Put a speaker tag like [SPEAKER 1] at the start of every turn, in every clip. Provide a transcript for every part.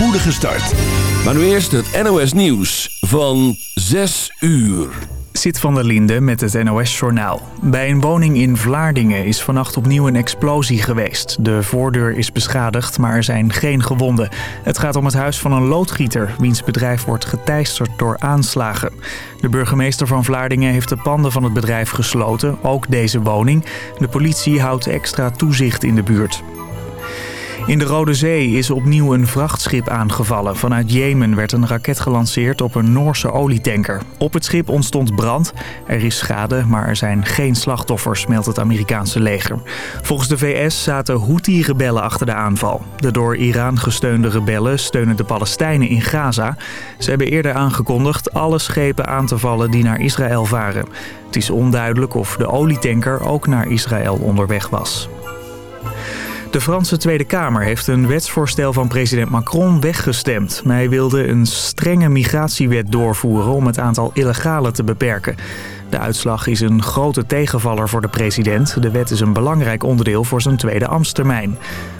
[SPEAKER 1] spoedige start. Maar nu eerst het NOS Nieuws van 6 uur.
[SPEAKER 2] Zit van der Linde met het NOS-journaal. Bij een woning in Vlaardingen is vannacht opnieuw een explosie geweest. De voordeur is beschadigd, maar er zijn geen gewonden. Het gaat om het huis van een loodgieter, wiens bedrijf wordt geteisterd door aanslagen. De burgemeester van Vlaardingen heeft de panden van het bedrijf gesloten, ook deze woning. De politie houdt extra toezicht in de buurt. In de Rode Zee is opnieuw een vrachtschip aangevallen. Vanuit Jemen werd een raket gelanceerd op een Noorse olietanker. Op het schip ontstond brand. Er is schade, maar er zijn geen slachtoffers, meldt het Amerikaanse leger. Volgens de VS zaten Houthi-rebellen achter de aanval. De door Iran gesteunde rebellen steunen de Palestijnen in Gaza. Ze hebben eerder aangekondigd alle schepen aan te vallen die naar Israël varen. Het is onduidelijk of de olietanker ook naar Israël onderweg was. De Franse Tweede Kamer heeft een wetsvoorstel van president Macron weggestemd. Hij wilde een strenge migratiewet doorvoeren om het aantal illegalen te beperken. De uitslag is een grote tegenvaller voor de president. De wet is een belangrijk onderdeel voor zijn tweede ambtstermijn.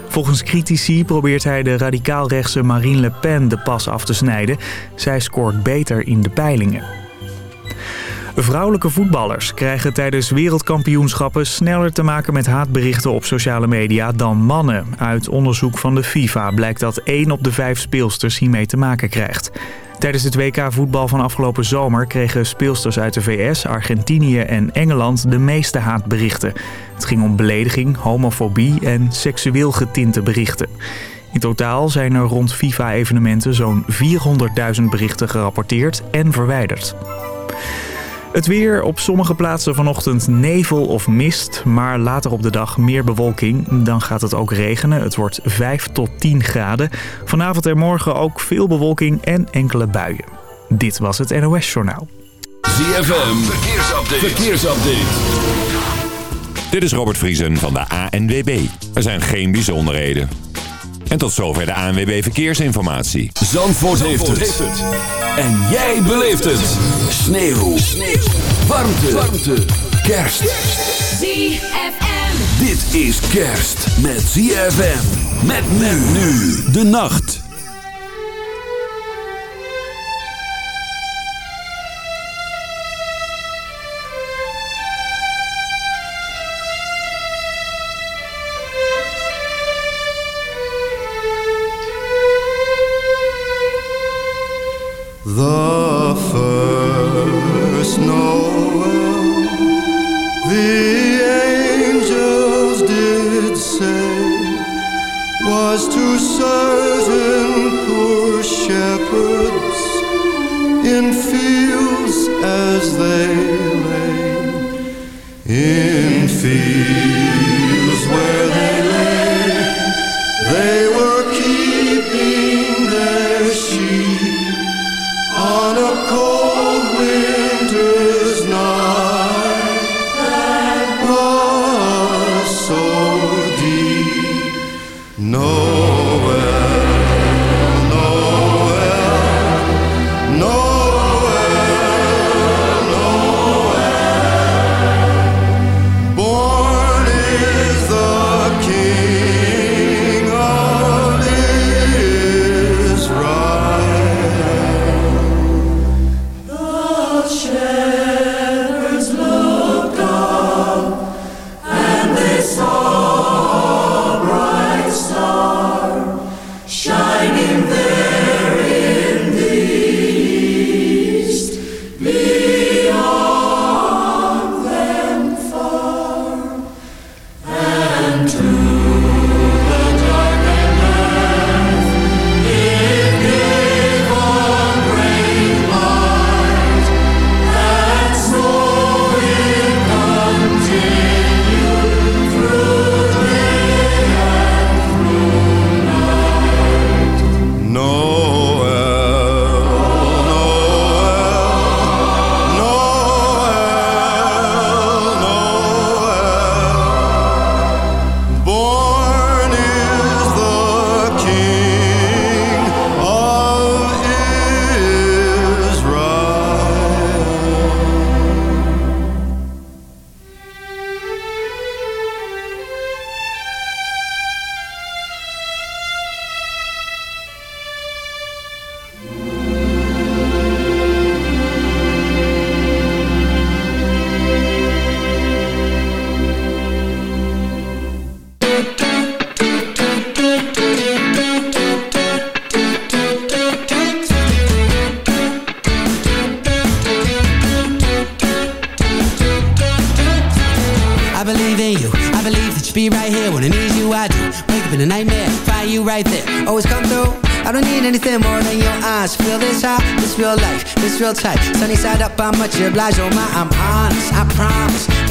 [SPEAKER 2] Volgens critici probeert hij de radicaal-rechtse Marine Le Pen de pas af te snijden. Zij scoort beter in de peilingen. Vrouwelijke voetballers krijgen tijdens wereldkampioenschappen sneller te maken met haatberichten op sociale media dan mannen. Uit onderzoek van de FIFA blijkt dat 1 op de 5 speelsters hiermee te maken krijgt. Tijdens het WK voetbal van afgelopen zomer kregen speelsters uit de VS, Argentinië en Engeland de meeste haatberichten. Het ging om belediging, homofobie en seksueel getinte berichten. In totaal zijn er rond FIFA-evenementen zo'n 400.000 berichten gerapporteerd en verwijderd. Het weer op sommige plaatsen vanochtend nevel of mist, maar later op de dag meer bewolking. Dan gaat het ook regenen. Het wordt 5 tot 10 graden. Vanavond en morgen ook veel bewolking en enkele buien. Dit was het NOS Journaal.
[SPEAKER 1] ZFM, verkeersupdate. verkeersupdate.
[SPEAKER 3] Dit is Robert Vriesen van de ANWB. Er zijn geen bijzonderheden. En tot zover de ANWB Verkeersinformatie.
[SPEAKER 1] Zandvoort, heeft, het. En jij beleeft het. Sneeuw. Sneeuw. Warmte. Warmte. Kerst.
[SPEAKER 4] ZFM.
[SPEAKER 1] Dit is kerst met ZFM. Met men nu. De nacht.
[SPEAKER 5] The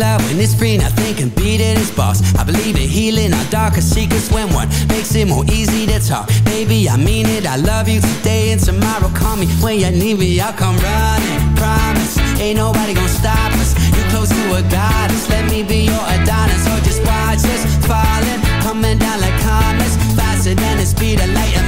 [SPEAKER 6] light when it's free. Now beat it is boss. I believe in healing our darkest secrets when one makes it more easy to talk. Baby, I mean it. I love you today and tomorrow. Call me when you need me. I'll come running. Promise, ain't nobody gonna stop us. You're close to a goddess. Let me be your Adonis, or just watch us falling, coming down like comets, faster than the speed of light.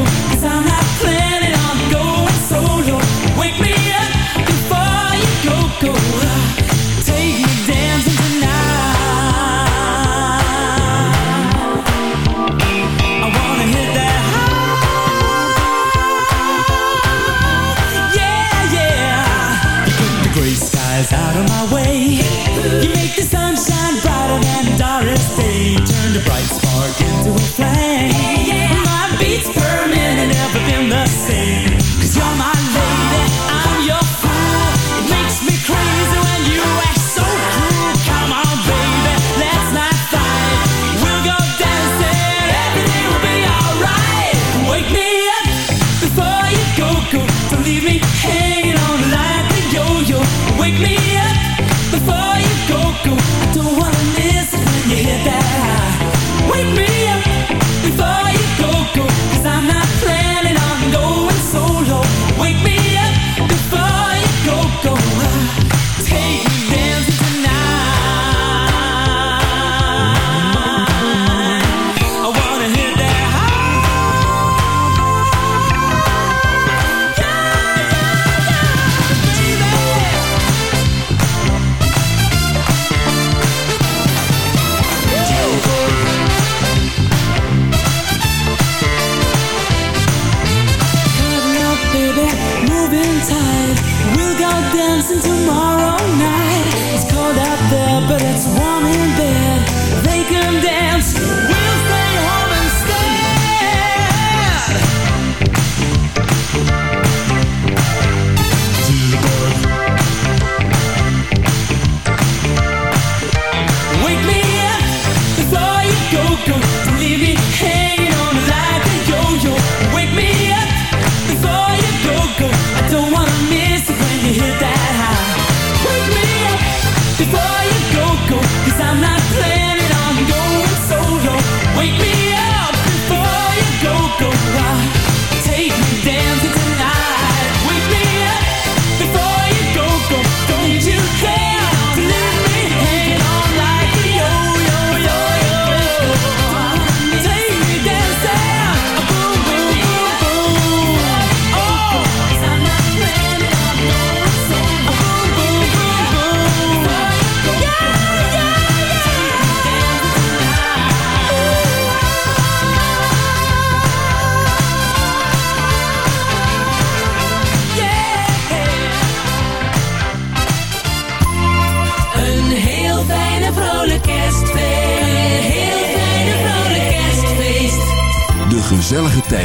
[SPEAKER 6] you,
[SPEAKER 7] cause I'm not
[SPEAKER 8] through.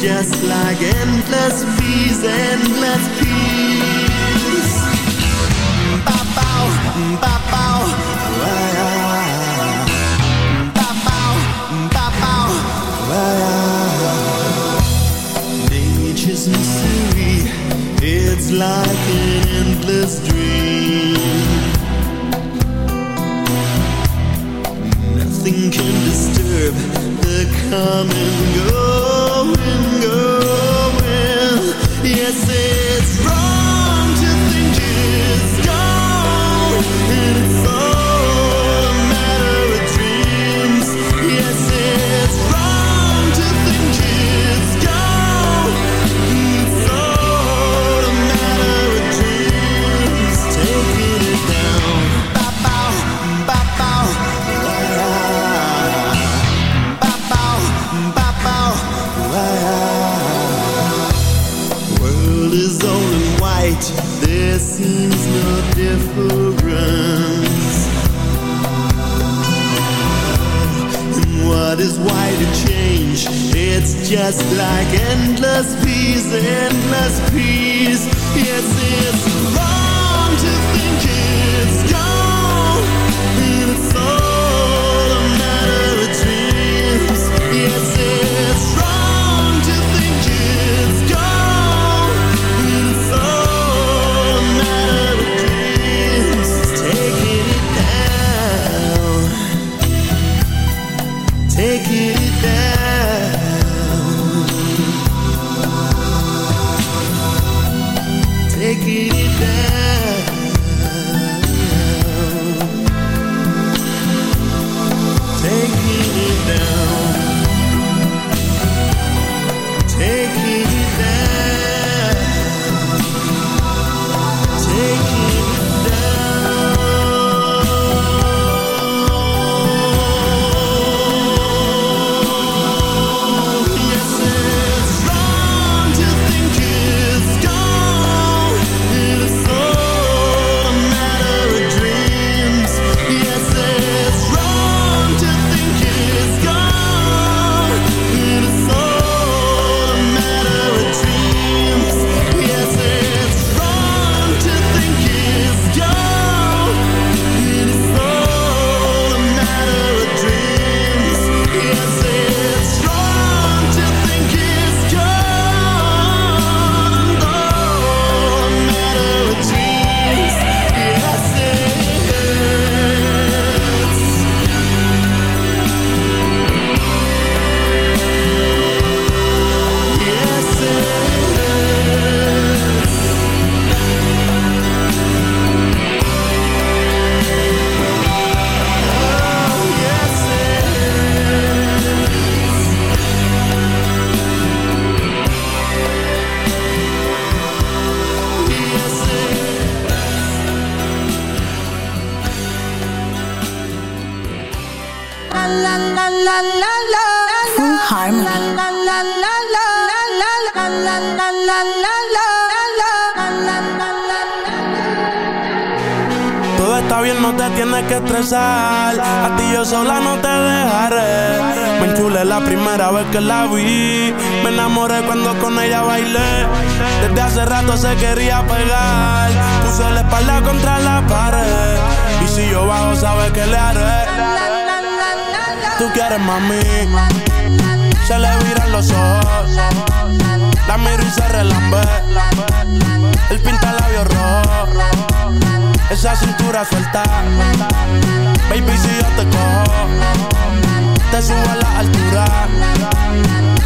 [SPEAKER 9] just like endless peace, endless peace. Ba bow, ba bow, wa ya. Ba bow, ba bow, wa ya. Nature's mystery, it's like an endless dream. Nothing can disturb the coming and go. agradecer why the change. It's just like endless peace, endless peace. Yes, it's wrong to think it's gone. And it's all
[SPEAKER 10] cuando con ella bailé. Desde hace rato se quería pegar. Puse la espalda contra la pared. Y si yo bajo, sabes que le haré. Tú quieres mami. Se le viran los ojos. La miro y se relambe. El pinta labios rojo. Esa cintura suelta. Baby, si yo te cojo, te subo a la altura.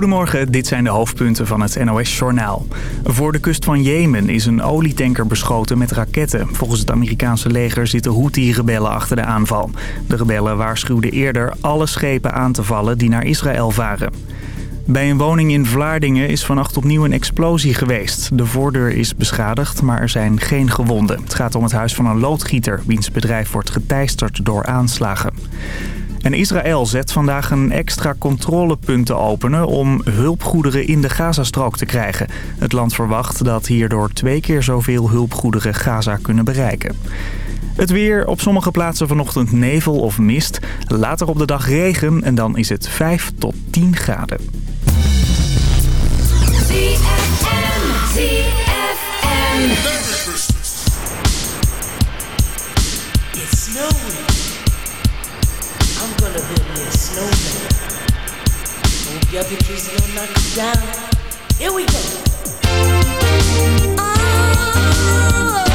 [SPEAKER 2] Goedemorgen, dit zijn de hoofdpunten van het NOS-journaal. Voor de kust van Jemen is een olietanker beschoten met raketten. Volgens het Amerikaanse leger zitten Houthi-rebellen achter de aanval. De rebellen waarschuwden eerder alle schepen aan te vallen die naar Israël varen. Bij een woning in Vlaardingen is vannacht opnieuw een explosie geweest. De voordeur is beschadigd, maar er zijn geen gewonden. Het gaat om het huis van een loodgieter, wiens bedrijf wordt geteisterd door aanslagen. En Israël zet vandaag een extra controlepunten openen om hulpgoederen in de Gazastrook te krijgen. Het land verwacht dat hierdoor twee keer zoveel hulpgoederen Gaza kunnen bereiken. Het weer, op sommige plaatsen vanochtend nevel of mist. Later op de dag regen en dan is het 5 tot 10 graden.
[SPEAKER 4] Oh yeah, Move your victories, gonna knock you down. Here we go. Ah.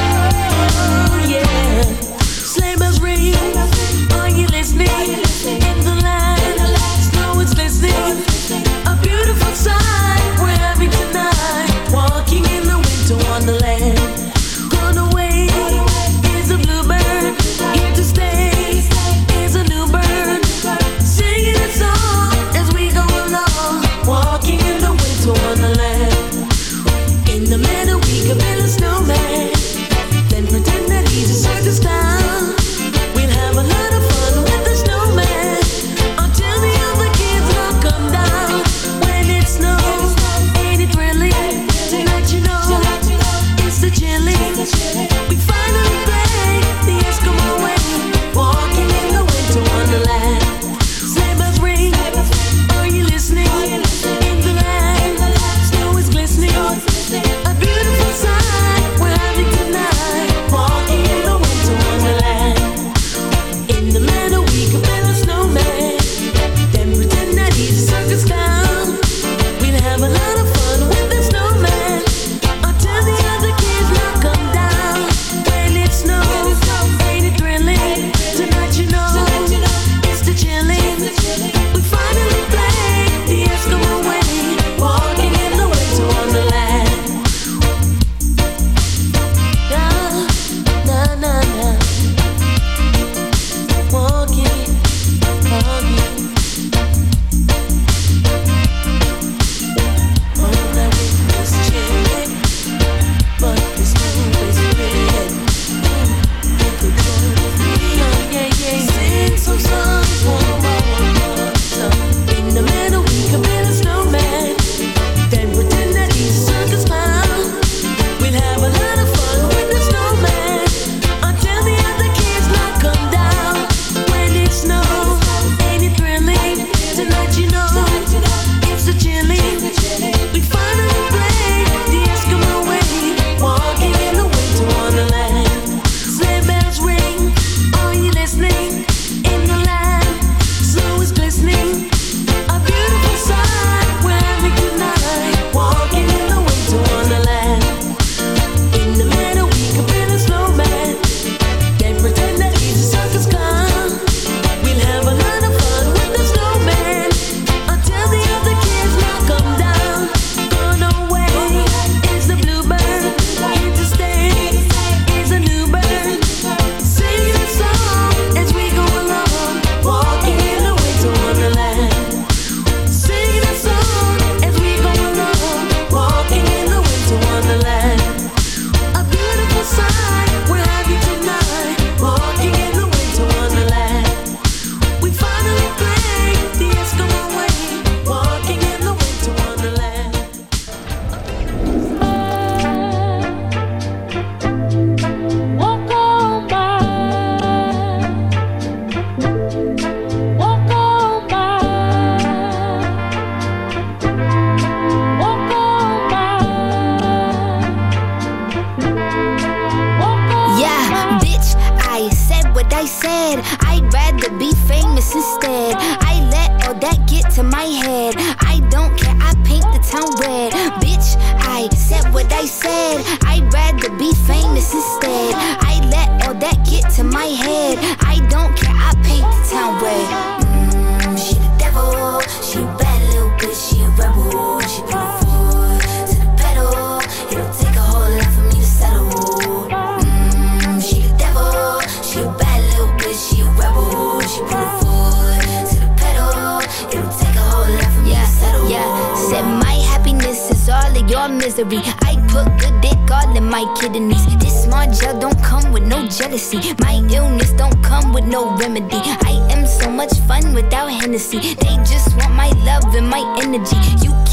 [SPEAKER 4] don't care, I paint the town red. Mm, she the devil, she a bad little bitch, she a rebel. She put her foot to the pedal, it'll take a whole lot for me to settle. Mm, she the devil, she a bad little bitch, she a rebel. She put her foot to the pedal, it'll take a whole lot for yeah, to
[SPEAKER 11] settle.
[SPEAKER 12] Yeah, said my happiness is all of your misery. I put good dick all in my kidneys. This smart gel don't come with no jealousy. My illness don't come with no remedy. I am so much fun without Hennessy. They just want my love and my energy. You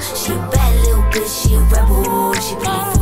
[SPEAKER 12] She bad little bitch, she a rebel. She put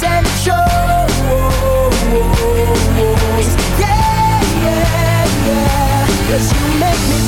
[SPEAKER 7] shows. Yeah, yeah, yeah. 'Cause you make me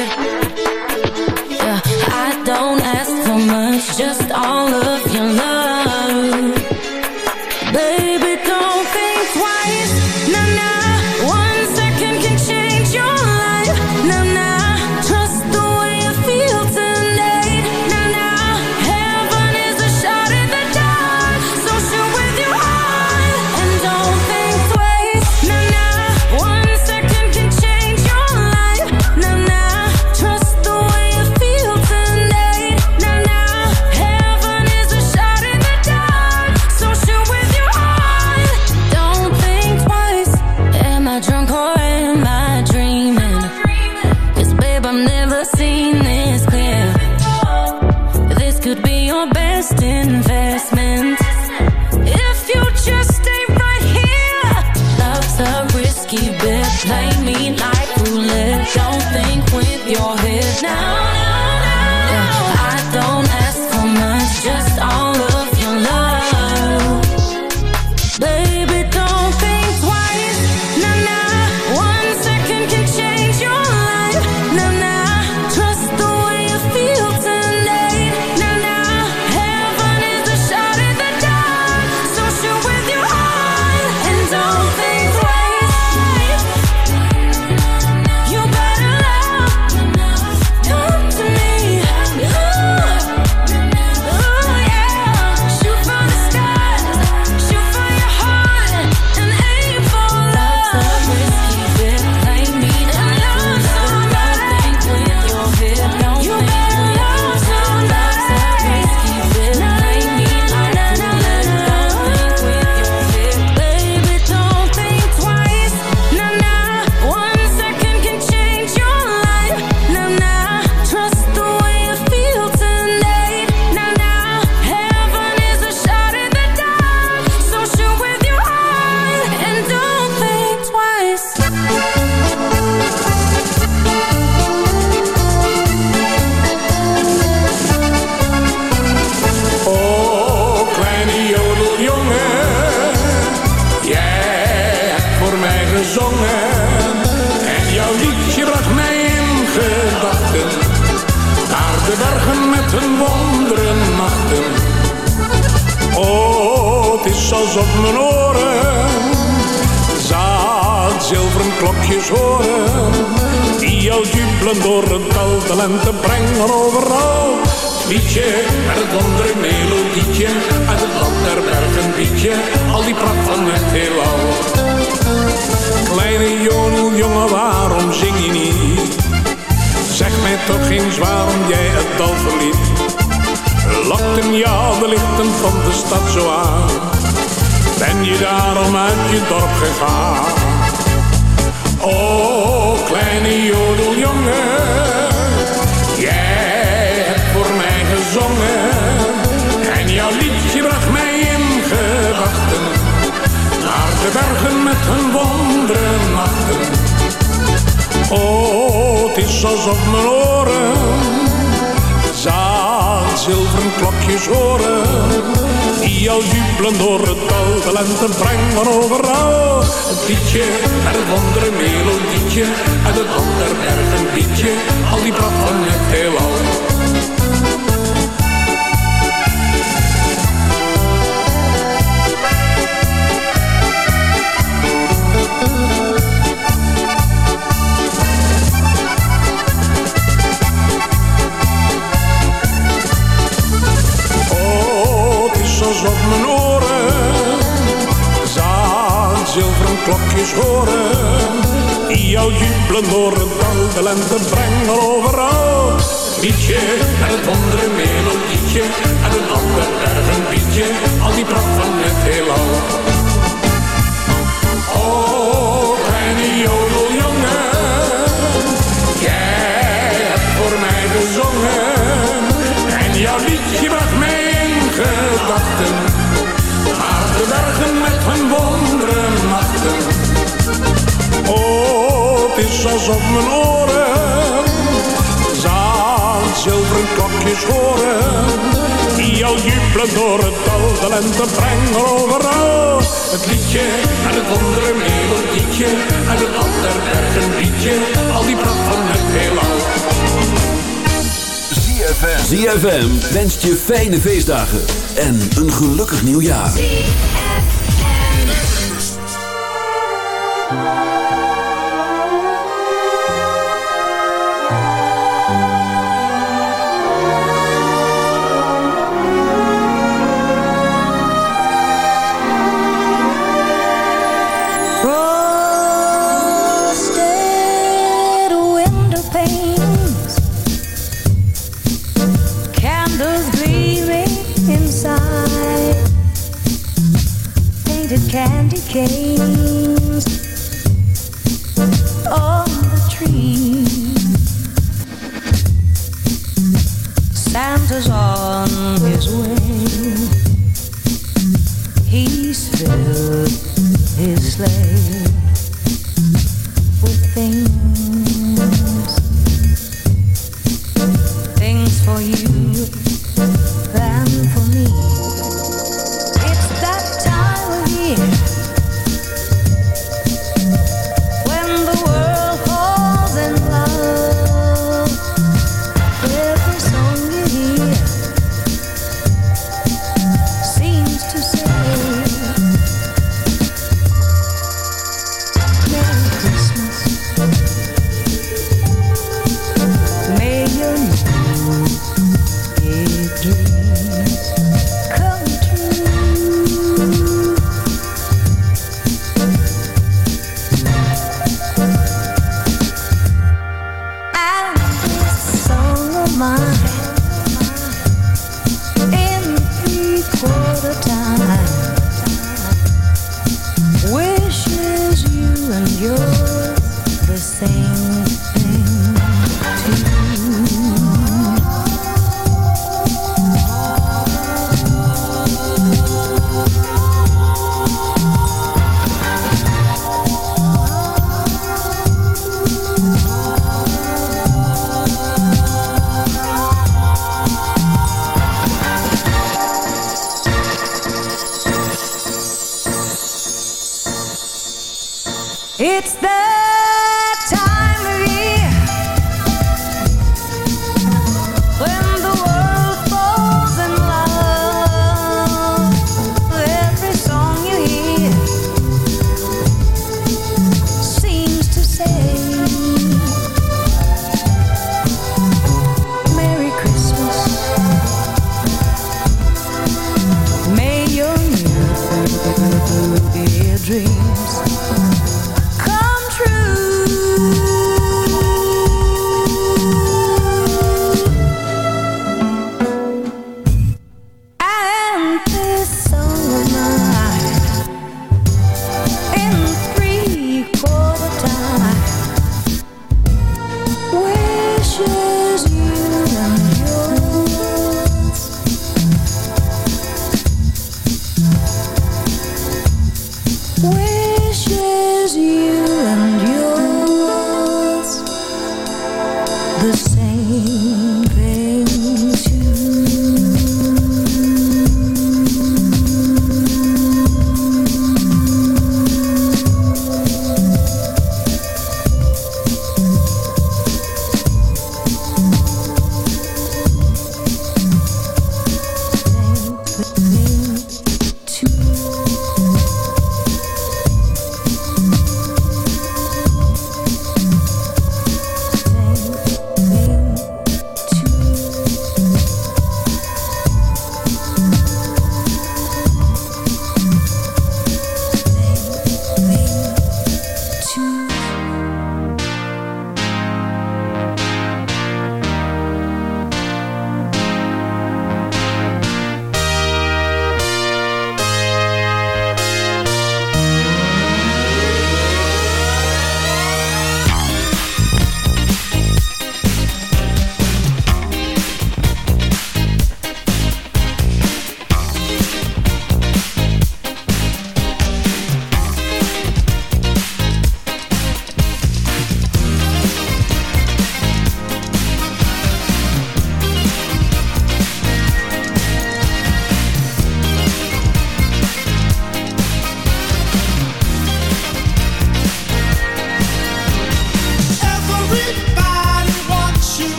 [SPEAKER 13] en wondere nachten. Oh, het is alsof mijn oren zaan zilveren klokjes horen. Die al jubelen door het dal, de lente brengen overal. Een liedje en een wondere melodietje, en een ander berg liedje, al die brand van het heelal. klokjes horen. Jouw jubelen door het de lente brengen overal. Mietje en het andere melodietje, en een ander erg een bietje, al die pracht van het heelal. op mijn oren. Zaan zilveren kokjes horen. Die al jubelen door het dal. De lente brengen overal. Het liedje en het andere melodietje. En het ander berg een liedje. Al die pracht van het heelal.
[SPEAKER 8] ZFM wenst je fijne feestdagen en een gelukkig nieuwjaar.